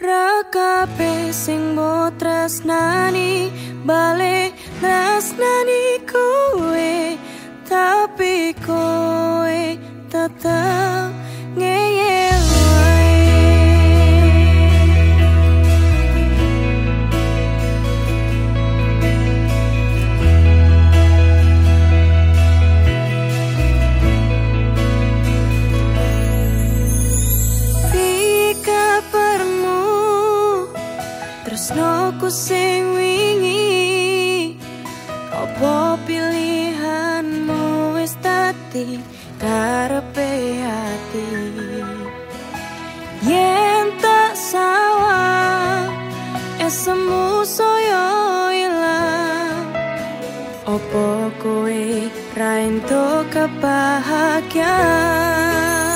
Rakape sing mbok tresnani balik tresnani kowe tresnoku sing wingi. Apa pilihanmu wis dadi karepe hati yen tak sawa esemu soyo ilang. Apa kowe ra entuk kebahagiaan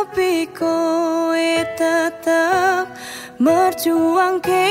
tapi kowe tetap merjuangke